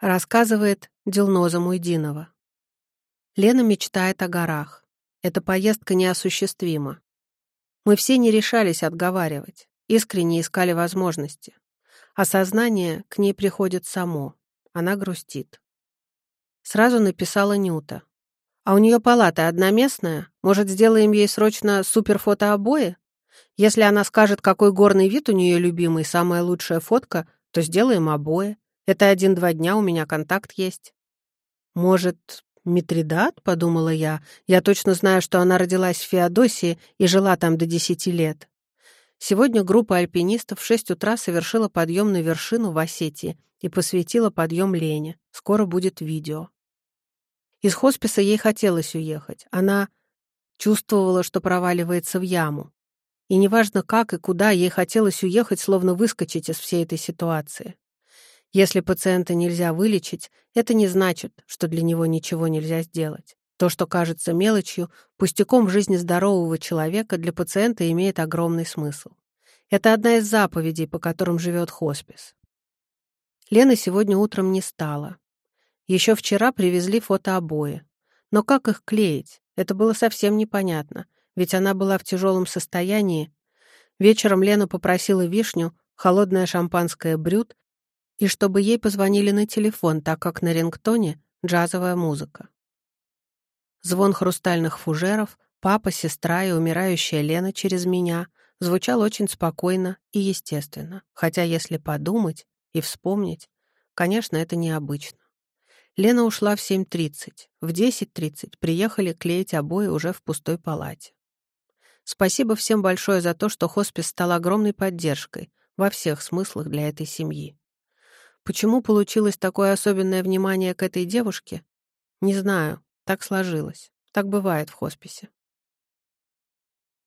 Рассказывает Дилноза Муйдинова. Лена мечтает о горах. Эта поездка неосуществима. Мы все не решались отговаривать, искренне искали возможности. Осознание к ней приходит само. Она грустит. Сразу написала Нюта. «А у нее палата одноместная? Может, сделаем ей срочно суперфотообои? Если она скажет, какой горный вид у нее любимый, самая лучшая фотка, то сделаем обои. Это один-два дня, у меня контакт есть. Может, Митридат, подумала я. Я точно знаю, что она родилась в Феодосии и жила там до десяти лет. Сегодня группа альпинистов в шесть утра совершила подъем на вершину в Осетии и посвятила подъем Лене. Скоро будет видео. Из хосписа ей хотелось уехать. Она чувствовала, что проваливается в яму. И неважно как и куда, ей хотелось уехать, словно выскочить из всей этой ситуации. Если пациента нельзя вылечить, это не значит, что для него ничего нельзя сделать. То, что кажется мелочью, пустяком в жизни здорового человека, для пациента имеет огромный смысл. Это одна из заповедей, по которым живет хоспис. Лена сегодня утром не стала. Еще вчера привезли фотообои. Но как их клеить? Это было совсем непонятно, ведь она была в тяжелом состоянии. Вечером Лена попросила вишню, холодное шампанское брют и чтобы ей позвонили на телефон, так как на рингтоне джазовая музыка. Звон хрустальных фужеров, папа, сестра и умирающая Лена через меня звучал очень спокойно и естественно, хотя если подумать и вспомнить, конечно, это необычно. Лена ушла в 7.30. В 10.30 приехали клеить обои уже в пустой палате. Спасибо всем большое за то, что хоспис стал огромной поддержкой во всех смыслах для этой семьи. Почему получилось такое особенное внимание к этой девушке? Не знаю, так сложилось. Так бывает в хосписе.